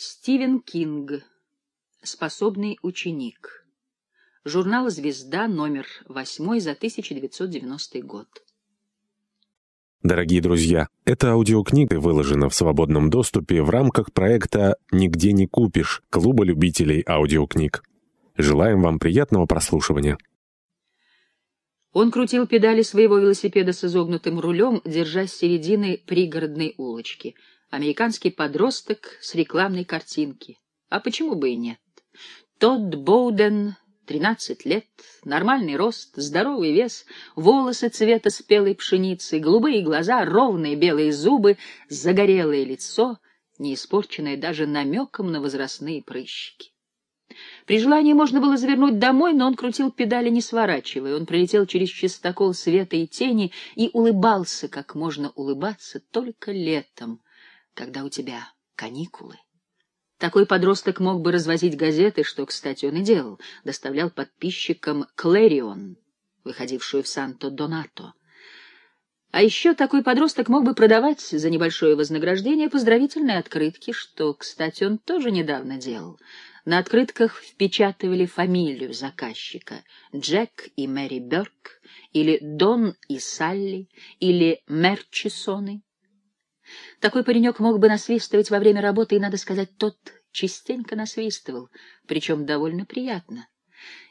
Стивен Кинг. Способный ученик. Журнал «Звезда», номер 8 за 1990 год. Дорогие друзья, эта аудиокнига выложена в свободном доступе в рамках проекта «Нигде не купишь» Клуба любителей аудиокниг. Желаем вам приятного прослушивания. Он крутил педали своего велосипеда с изогнутым рулем, держась середины пригородной улочки — Американский подросток с рекламной картинки. А почему бы и нет? Тодд Боуден, 13 лет, нормальный рост, здоровый вес, волосы цвета спелой пшеницы, голубые глаза, ровные белые зубы, загорелое лицо, не испорченное даже намеком на возрастные прыщики. При желании можно было завернуть домой, но он крутил педали, не сворачивая. Он пролетел через чистокол света и тени и улыбался, как можно улыбаться только летом, когда у тебя каникулы. Такой подросток мог бы развозить газеты, что, кстати, он и делал, доставлял подписчикам «Клэрион», выходившую в Санто-Донато. А еще такой подросток мог бы продавать за небольшое вознаграждение поздравительные открытки, что, кстати, он тоже недавно делал. На открытках впечатывали фамилию заказчика — Джек и Мэри Бёрк, или Дон и Салли, или Мерчисоны. Такой паренек мог бы насвистывать во время работы, и, надо сказать, тот частенько насвистывал, причем довольно приятно.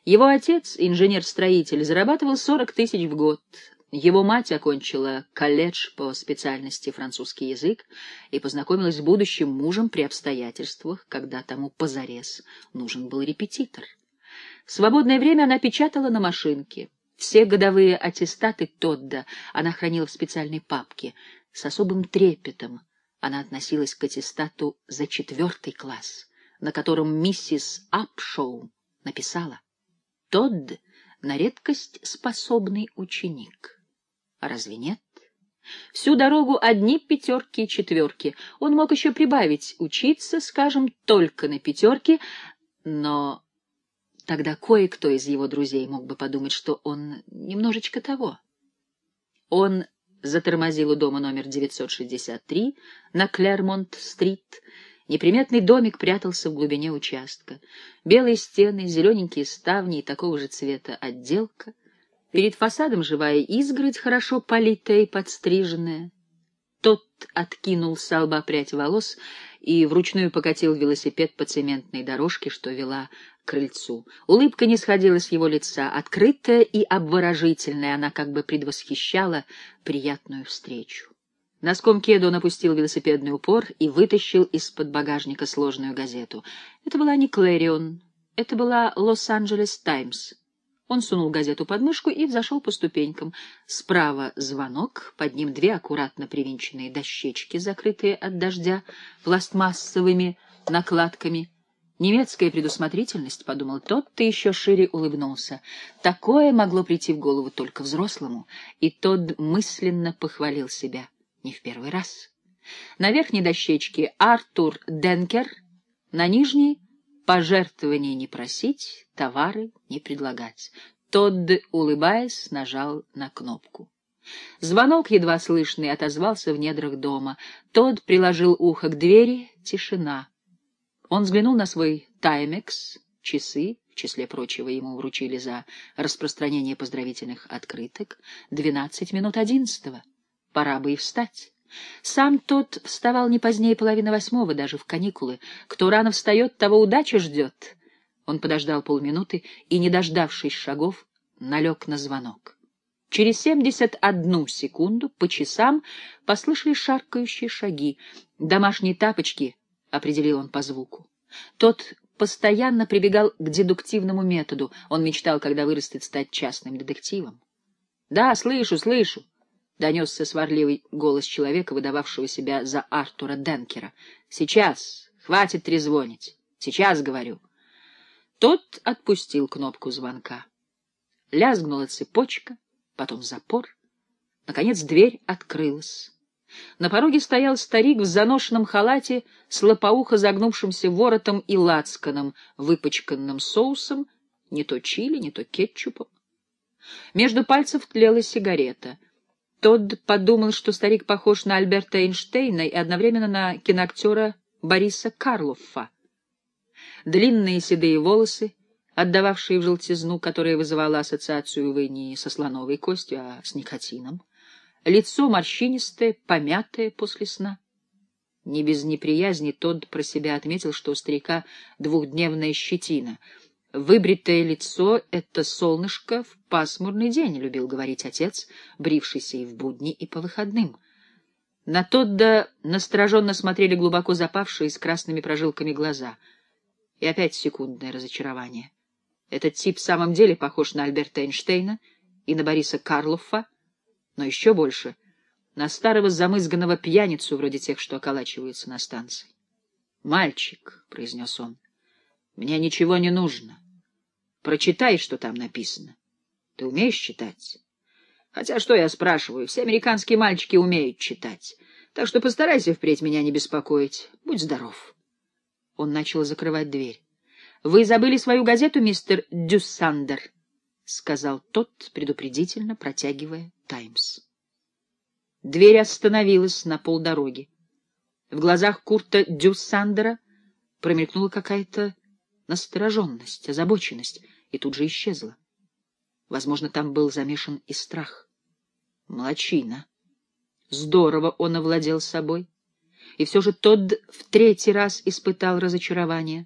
Его отец, инженер-строитель, зарабатывал 40 тысяч в год. Его мать окончила колледж по специальности французский язык и познакомилась с будущим мужем при обстоятельствах, когда тому позарез нужен был репетитор. В свободное время она печатала на машинке. Все годовые аттестаты Тодда она хранила в специальной папке, с особым трепетом она относилась к аттестату за четвертый класс, на котором миссис Апшоу написала «Тодд на редкость способный ученик». Разве нет? Всю дорогу одни пятерки и четверки. Он мог еще прибавить учиться, скажем, только на пятерки, но тогда кое-кто из его друзей мог бы подумать, что он немножечко того. Он затормозил у дома номер 963 на Клермонт-стрит. Неприметный домик прятался в глубине участка. Белые стены, зелененькие ставни и такого же цвета отделка. Перед фасадом живая изгородь, хорошо политая и подстриженная. Тот откинул с лба прядь волос и вручную покатил велосипед по цементной дорожке, что вела к крыльцу. Улыбка не сходила с его лица, открытая и обворожительная, она как бы предвосхищала приятную встречу. Носком кеда он опустил велосипедный упор и вытащил из-под багажника сложную газету. Это была не «Клэрион», это была «Лос-Анджелес Таймс». Он сунул газету под мышку и взошел по ступенькам. Справа звонок, под ним две аккуратно привинченные дощечки, закрытые от дождя пластмассовыми накладками. Немецкая предусмотрительность, — подумал тот, — ты еще шире улыбнулся. Такое могло прийти в голову только взрослому, и тот мысленно похвалил себя. Не в первый раз. На верхней дощечке Артур Денкер, на нижней Пожертвований не просить, товары не предлагать. Тодд, улыбаясь, нажал на кнопку. Звонок, едва слышный, отозвался в недрах дома. Тодд приложил ухо к двери. Тишина. Он взглянул на свой таймекс, часы, в числе прочего ему вручили за распространение поздравительных открыток, двенадцать минут одиннадцатого. Пора бы и встать. Сам тот вставал не позднее половины восьмого, даже в каникулы. Кто рано встает, того удача ждет. Он подождал полминуты и, не дождавшись шагов, налег на звонок. Через семьдесят одну секунду по часам послышались шаркающие шаги. «Домашние тапочки», — определил он по звуку. Тот постоянно прибегал к дедуктивному методу. Он мечтал, когда вырастет, стать частным детективом. «Да, слышу, слышу», — донесся сварливый голос человека, выдававшего себя за Артура Денкера. — Сейчас. Хватит трезвонить. Сейчас, говорю. Тот отпустил кнопку звонка. Лязгнула цепочка, потом запор. Наконец дверь открылась. На пороге стоял старик в заношенном халате с лопоухо загнувшимся воротом и лацканом, выпачканным соусом, не то чили, не то кетчупом. Между пальцев тлела сигарета — Тодд подумал, что старик похож на Альберта Эйнштейна и одновременно на киноактера Бориса Карлоффа. Длинные седые волосы, отдававшие в желтизну, которая вызывала ассоциацию, увы, не со слоновой костью, а с никотином. Лицо морщинистое, помятое после сна. Не без неприязни тот про себя отметил, что у старика двухдневная щетина. Выбритое лицо — это солнышко в пасмурный день, — любил говорить отец, брившийся и в будни, и по выходным. На Тодда настороженно смотрели глубоко запавшие с красными прожилками глаза. И опять секундное разочарование. Этот тип в самом деле похож на Альберта Эйнштейна и на Бориса Карлоффа, но еще больше — на старого замызганного пьяницу, вроде тех, что околачиваются на станции. — Мальчик, — произнес он, — мне ничего не нужно. Прочитай, что там написано. Ты умеешь читать? Хотя что я спрашиваю, все американские мальчики умеют читать, так что постарайся впредь меня не беспокоить. Будь здоров. Он начал закрывать дверь. — Вы забыли свою газету, мистер Дюссандер? — сказал тот, предупредительно протягивая «Таймс». Дверь остановилась на полдороги. В глазах Курта Дюссандера промелькнула какая-то настороженность, озабоченность, и тут же исчезла. Возможно, там был замешан и страх. Молодчина. Здорово он овладел собой. И все же тот в третий раз испытал разочарование.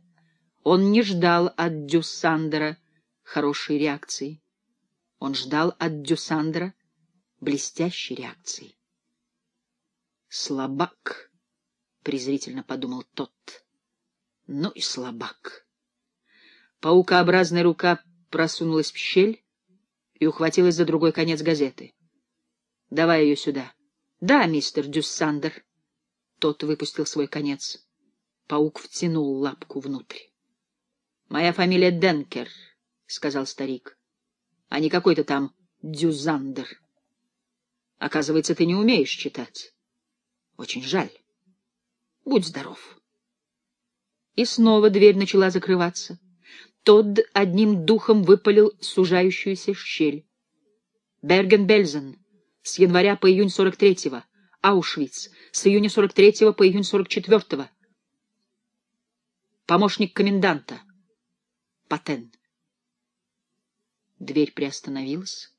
Он не ждал от Дюссандера хорошей реакции. Он ждал от Дюссандера блестящей реакции. «Слабак», — презрительно подумал тот. «Ну и слабак». Паукообразная рука просунулась в щель и ухватилась за другой конец газеты. «Давай ее сюда». «Да, мистер Дюссандер». Тот выпустил свой конец. Паук втянул лапку внутрь. «Моя фамилия Денкер», — сказал старик, — «а не какой-то там Дюзандер. Оказывается, ты не умеешь читать. Очень жаль. Будь здоров». И снова дверь начала закрываться. Тодд одним духом выпалил сужающуюся щель. Берген-Бельзен. С января по июнь 43-го. Аушвиц. С июня 43-го по июнь 44-го. Помощник коменданта. Патен. Дверь приостановилась.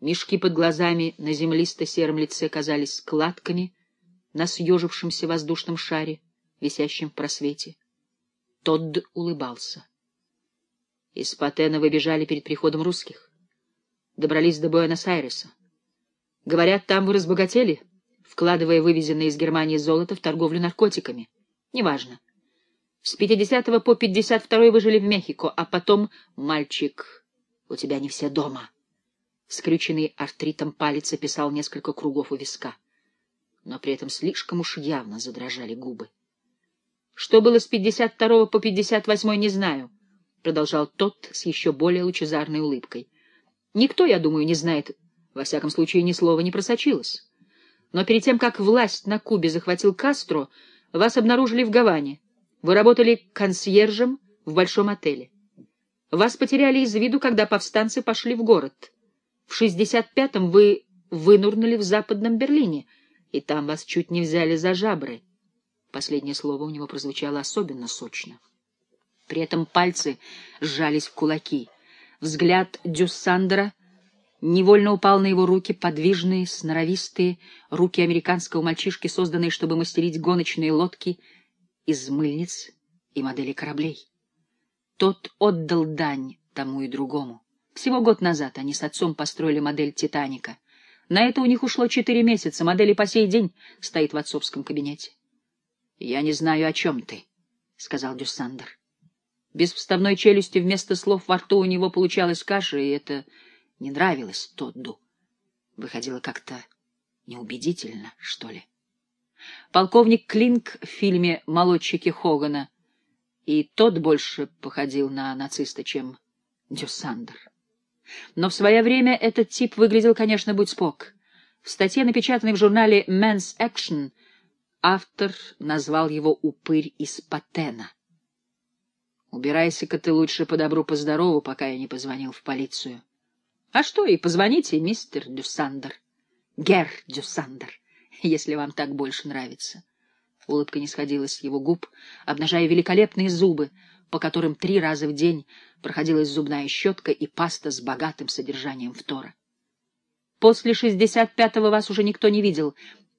Мешки под глазами на землисто-сером лице казались складками на съежившемся воздушном шаре, висящем в просвете. Тодд улыбался. Из Патена выбежали перед приходом русских. Добрались до Буэнос-Айреса. Говорят, там вы разбогатели, вкладывая вывезенное из Германии золото в торговлю наркотиками. Неважно. С 50 по 52 вы жили в Мехико, а потом, мальчик, у тебя не все дома. Скрюченный артритом палец описал несколько кругов у виска. Но при этом слишком уж явно задрожали губы. Что было с 52 по 58 не знаю. — продолжал тот с еще более лучезарной улыбкой. — Никто, я думаю, не знает, во всяком случае, ни слова не просочилось. Но перед тем, как власть на Кубе захватил Кастро, вас обнаружили в Гаване. Вы работали консьержем в большом отеле. Вас потеряли из виду, когда повстанцы пошли в город. В 65-м вы вынурнули в Западном Берлине, и там вас чуть не взяли за жабры. Последнее слово у него прозвучало особенно сочно. При этом пальцы сжались в кулаки. Взгляд Дюссандера невольно упал на его руки, подвижные, сноровистые, руки американского мальчишки, созданные, чтобы мастерить гоночные лодки из мыльниц и модели кораблей. Тот отдал дань тому и другому. Всего год назад они с отцом построили модель «Титаника». На это у них ушло четыре месяца, модель и по сей день стоит в отцовском кабинете. — Я не знаю, о чем ты, — сказал Дюссандер. Без вставной челюсти вместо слов во рту у него получалась каша, и это не нравилось Тодду. Выходило как-то неубедительно, что ли. Полковник Клинк в фильме «Молодчики Хогана» и тот больше походил на нациста, чем Дюссандер. Но в свое время этот тип выглядел, конечно, будь спок. В статье, напечатанной в журнале Men's Action, автор назвал его «Упырь из Патена». Убирайся-ка ты лучше по добру, по здорову, пока я не позвонил в полицию. А что, и позвоните, мистер Дюссандер. Герр Дюссандер, если вам так больше нравится. Улыбка не сходила с его губ, обнажая великолепные зубы, по которым три раза в день проходилась зубная щетка и паста с богатым содержанием фтора. После шестьдесят пятого вас уже никто не видел,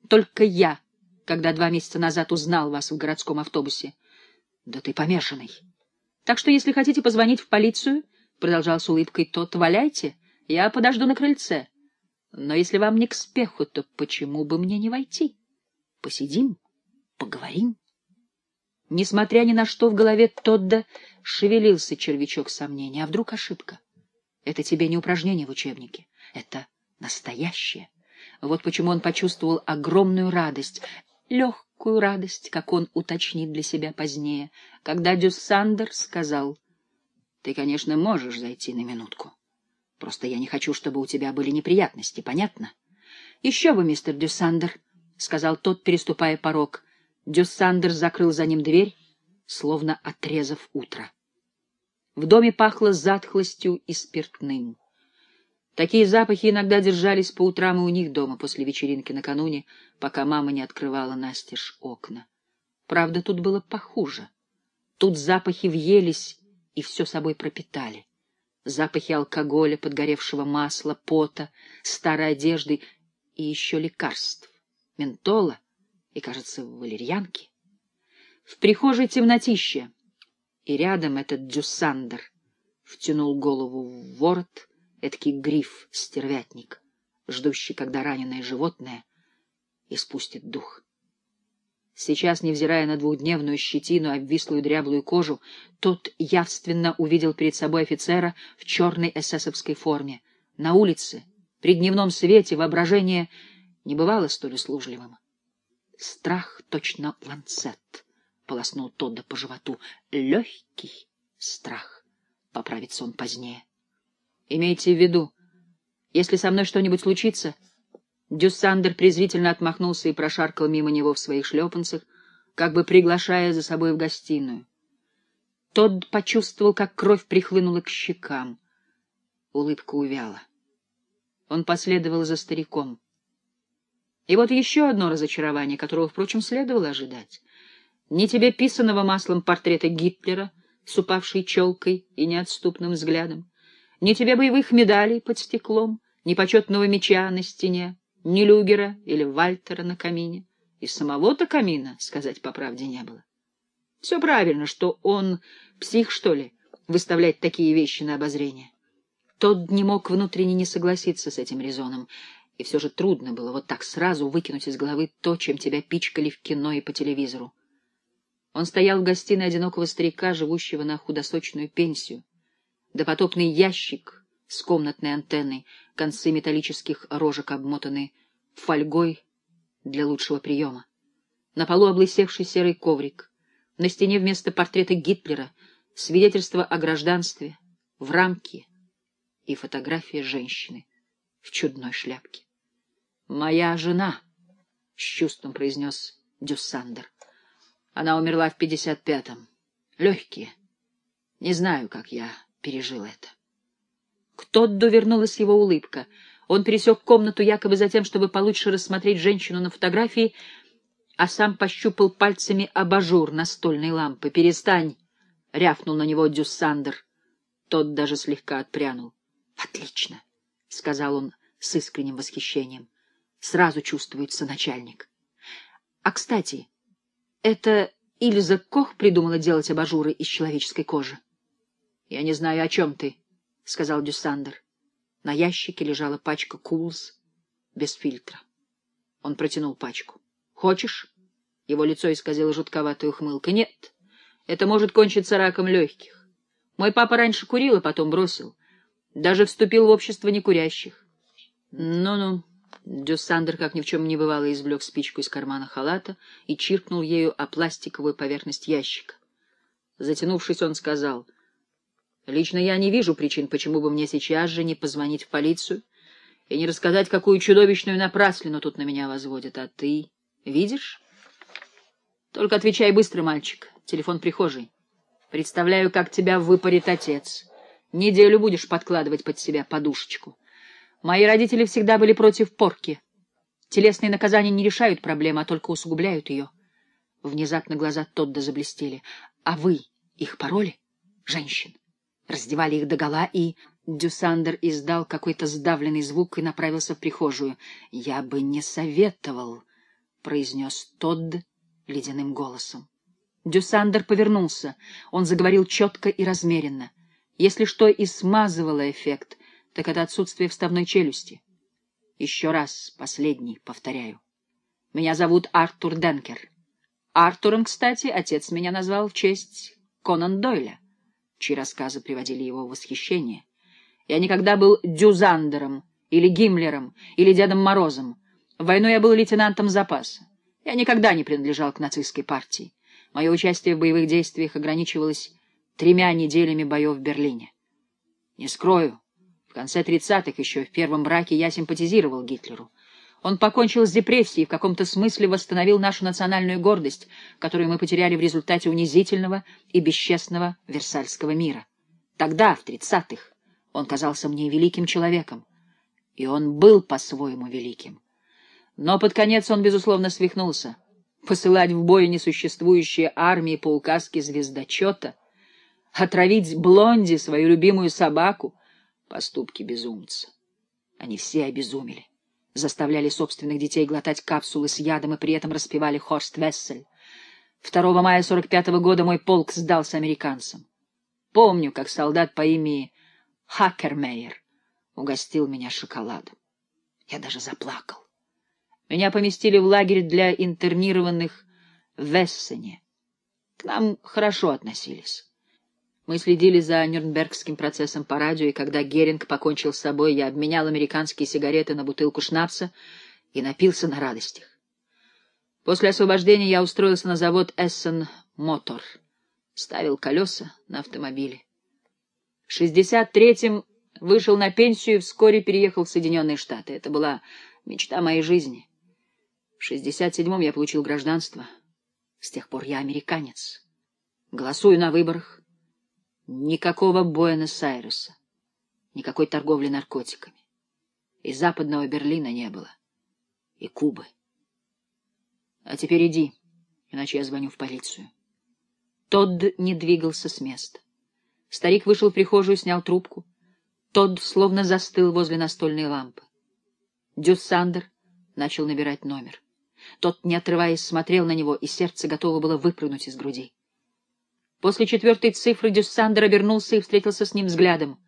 только я, когда два месяца назад узнал вас в городском автобусе. Да ты помешанный. Так что, если хотите позвонить в полицию, — продолжал с улыбкой тот, — валяйте, я подожду на крыльце. Но если вам не к спеху, то почему бы мне не войти? Посидим, поговорим. Несмотря ни на что, в голове Тодда шевелился червячок сомнения. А вдруг ошибка? Это тебе не упражнение в учебнике. Это настоящее. Вот почему он почувствовал огромную радость, легкую радость, как он уточнит для себя позднее, когда Дюссандер сказал, «Ты, конечно, можешь зайти на минутку. Просто я не хочу, чтобы у тебя были неприятности, понятно?» «Еще бы, мистер Дюссандер», — сказал Тодд, переступая порог, — Дюссандер закрыл за ним дверь, словно отрезав утро. В доме пахло затхлостью и спиртным. Такие запахи иногда держались по утрам и у них дома после вечеринки накануне, пока мама не открывала настежь окна. Правда, тут было похуже. Тут запахи въелись и все собой пропитали. Запахи алкоголя, подгоревшего масла, пота, старой одежды и еще лекарств. Ментола — и, кажется, валерьянки. В прихожей темнотище, и рядом этот Дюссандер втянул голову в ворот, эдакий гриф-стервятник, ждущий, когда раненое животное испустит дух. Сейчас, невзирая на двухдневную щетину, обвислую дряблую кожу, тот явственно увидел перед собой офицера в черной эсэсовской форме. На улице, при дневном свете, воображение не бывало столь услужливым. Страх точно ланцет, — полоснул Тодда по животу. Легкий страх, — поправится он позднее. Имейте в виду, если со мной что-нибудь случится... Дюссандер презрительно отмахнулся и прошаркал мимо него в своих шлепанцах, как бы приглашая за собой в гостиную. Тодд почувствовал, как кровь прихлынула к щекам. Улыбка увяла. Он последовал за стариком. И вот еще одно разочарование, которого, впрочем, следовало ожидать. Ни тебе писанного маслом портрета Гитлера с упавшей челкой и неотступным взглядом, ни тебе боевых медалей под стеклом, ни почетного меча на стене, ни Люгера или Вальтера на камине. И самого-то камина, сказать по правде, не было. Все правильно, что он псих, что ли, выставлять такие вещи на обозрение. Тот не мог внутренне не согласиться с этим резоном, и все же трудно было вот так сразу выкинуть из головы то, чем тебя пичкали в кино и по телевизору. Он стоял в гостиной одинокого старика, живущего на худосочную пенсию. Допотопный ящик с комнатной антенной, концы металлических рожек обмотаны фольгой для лучшего приема. На полу облысевший серый коврик. На стене вместо портрета Гитлера свидетельство о гражданстве в рамке и фотография женщины в чудной шляпке. «Моя жена», — с чувством произнес Дюссандер. «Она умерла в пятьдесят пятом. Легкие. Не знаю, как я пережил это». К Тодду вернулась его улыбка. Он пересек комнату якобы за тем, чтобы получше рассмотреть женщину на фотографии, а сам пощупал пальцами абажур настольной лампы. «Перестань!» — рявкнул на него Дюссандер. Тодд даже слегка отпрянул. «Отлично!» — сказал он с искренним восхищением. Сразу чувствуется начальник. А, кстати, это Ильза Кох придумала делать абажуры из человеческой кожи? — Я не знаю, о чем ты, — сказал Дюссандер. На ящике лежала пачка Kools без фильтра. Он протянул пачку. — Хочешь? Его лицо исказило жутковатая ухмылка. — Нет, это может кончиться раком легких. Мой папа раньше курил, а потом бросил. Даже вступил в общество некурящих. Ну-ну. Дюссандер, как ни в чем не бывало, извлек спичку из кармана халата и чиркнул ею о пластиковую поверхность ящика. Затянувшись, он сказал, «Лично я не вижу причин, почему бы мне сейчас же не позвонить в полицию и не рассказать, какую чудовищную напраслину тут на меня возводят. А ты видишь? Только отвечай быстро, мальчик. Телефон прихожей. Представляю, как тебя выпарит отец. Неделю будешь подкладывать под себя подушечку». Мои родители всегда были против порки. Телесные наказания не решают проблемы, а только усугубляют ее. Внезапно глаза Тодда заблестели. «А вы их пороли? Женщин? Раздевали их догола и...» Дюсандер издал какой-то сдавленный звук и направился в прихожую. «Я бы не советовал», — произнес Тодд ледяным голосом. Дюсандер повернулся. Он заговорил четко и размеренно. Если что и смазывало эффект, так это отсутствие вставной челюсти. Еще раз, последний, повторяю. Меня зовут Артур Денкер. Артуром, кстати, отец меня назвал в честь Конан Дойля, чьи рассказы приводили его в восхищение. Я никогда был Дюзандером или Гиммлером или Дедом Морозом. В войну я был лейтенантом запаса. Я никогда не принадлежал к нацистской партии. Мое участие в боевых действиях ограничивалось тремя неделями боев в Берлине. Не скрою, в конце тридцатых, еще в первом браке, я симпатизировал Гитлеру. Он покончил с депрессией, в каком-то смысле восстановил нашу национальную гордость, которую мы потеряли в результате унизительного и бесчестного Версальского мира. Тогда, в тридцатых, он казался мне великим человеком, и он был по-своему великим. Но под конец он, безусловно, свихнулся. Посылать в бой несуществующие армии по указке звездочета, отравить Блонди, свою любимую собаку — поступки безумца. Они все обезумели заставляли собственных детей глотать капсулы с ядом и при этом распевали Хорст Вессель. 2 мая 45 -го года мой полк сдался американцам. Помню, как солдат по имени Хакермейер угостил меня шоколадом. Я даже заплакал. Меня поместили в лагерь для интернированных в Вессене. К нам хорошо относились. Мы следили за Нюрнбергским процессом по радио, и когда Геринг покончил с собой, я обменял американские сигареты на бутылку шнапса и напился на радостях. После освобождения я устроился на завод Эссен Мотор, ставил колеса на автомобиле. В 63-м вышел на пенсию и вскоре переехал в Соединенные Штаты. Это была мечта моей жизни. В 67-м я получил гражданство. С тех пор я американец. Голосую на выборах Никакого Буэнос-Айреса, никакой торговли наркотиками. И западного Берлина не было, и Кубы. А теперь иди, иначе я звоню в полицию. Тодд не двигался с места. Старик вышел в прихожую, снял трубку. Тодд словно застыл возле настольной лампы. Дюссандер начал набирать номер. Тот, не отрываясь, смотрел на него, и сердце готово было выпрыгнуть из груди. После четвертой цифры Дюссандер обернулся и встретился с ним взглядом.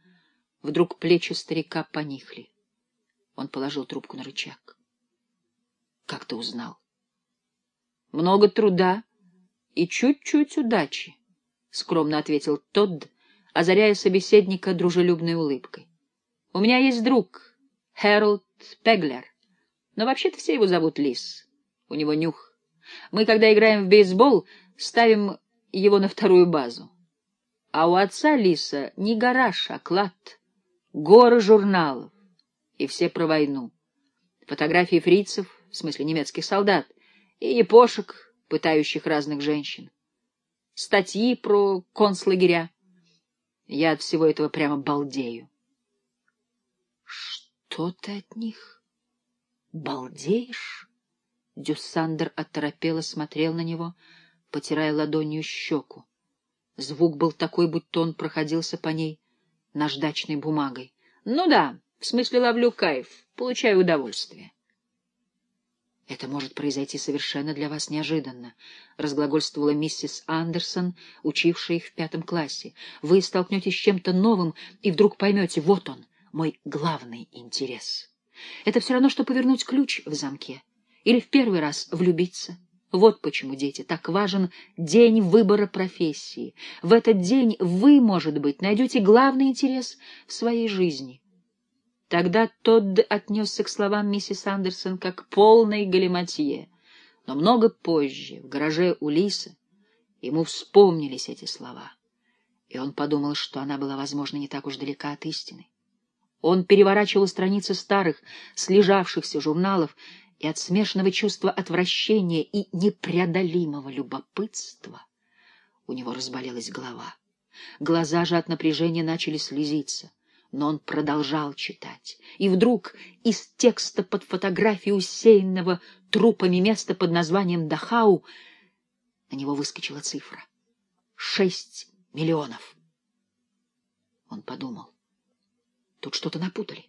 Вдруг плечи старика поникли. Он положил трубку на рычаг. — Как ты узнал? — Много труда и чуть-чуть удачи, — скромно ответил Тодд, озаряя собеседника дружелюбной улыбкой. — У меня есть друг, Хэролд Пеглер, но вообще-то все его зовут Лис. У него нюх. Мы, когда играем в бейсбол, ставим его на вторую базу. А у отца Лиса не гараж, а клад, горы журналов, и все про войну. Фотографии фрицев, в смысле немецких солдат, и епошек, пытающих разных женщин. Статьи про концлагеря. Я от всего этого прямо балдею. Что ты от них? Балдеешь? Дюссандер оторопело смотрел на него — потирая ладонью щеку. Звук был такой, будто он проходился по ней наждачной бумагой. — Ну да, в смысле ловлю кайф, получаю удовольствие. — Это может произойти совершенно для вас неожиданно, — разглагольствовала миссис Андерсон, учившая их в пятом классе. — Вы столкнетесь с чем-то новым и вдруг поймете, вот он, мой главный интерес. Это все равно, что повернуть ключ в замке или в первый раз влюбиться. Вот почему, дети, так важен день выбора профессии. В этот день вы, может быть, найдете главный интерес в своей жизни. Тогда Тодд отнесся к словам миссис Андерсон как полной галиматье. Но много позже, в гараже у Лисы, ему вспомнились эти слова. И он подумал, что она была, возможно, не так уж далека от истины. Он переворачивал страницы старых, слежавшихся журналов и от смешанного чувства отвращения и непреодолимого любопытства у него разболелась голова. Глаза же от напряжения начали слезиться, но он продолжал читать. И вдруг из текста под фотографией усеянного трупами места под названием Дахау На него выскочила цифра. Шесть миллионов. Он подумал. Тут что-то напутали.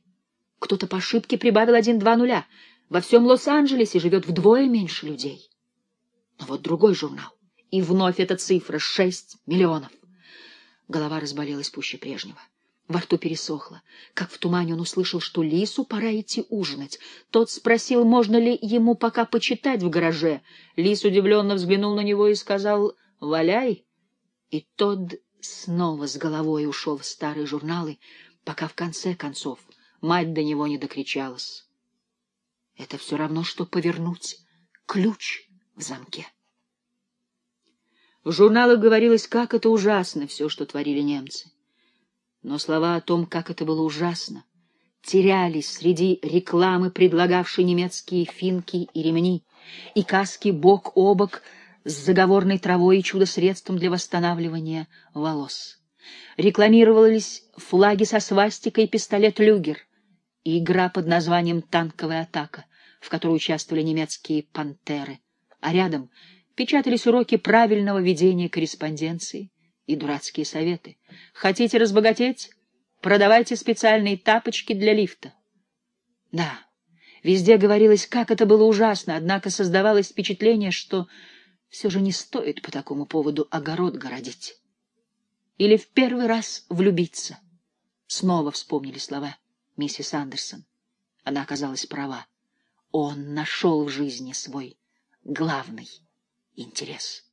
Кто-то по ошибке прибавил один-два нуля. Во всем Лос-Анджелесе живет вдвое меньше людей. Но вот другой журнал. И вновь эта цифра — шесть миллионов. Голова разболелась пуще прежнего. Во рту пересохло. Как в тумане он услышал, что Лису пора идти ужинать. Тот спросил, можно ли ему пока почитать в гараже. Лис удивленно взглянул на него и сказал «Валяй». И тот снова с головой ушел в старые журналы, пока в конце концов мать до него не докричалась. Это все равно, что повернуть ключ в замке. В журналах говорилось, как это ужасно все, что творили немцы. Но слова о том, как это было ужасно, терялись среди рекламы, предлагавшей немецкие финки и ремни, и каски бок о бок с заговорной травой и чудо-средством для восстанавливания волос. Рекламировались флаги со свастикой и пистолет «Люгер», и игра под названием «Танковая атака», в которой участвовали немецкие «Пантеры», а рядом печатались уроки правильного ведения корреспонденции, и дурацкие советы. Хотите разбогатеть? Продавайте специальные тапочки для лифта. Да, везде говорилось, как это было ужасно, однако создавалось впечатление, что все же не стоит по такому поводу огород городить. Или в первый раз влюбиться. Снова вспомнили слова миссис Андерсон. Она оказалась права. Он нашел в жизни свой главный интерес.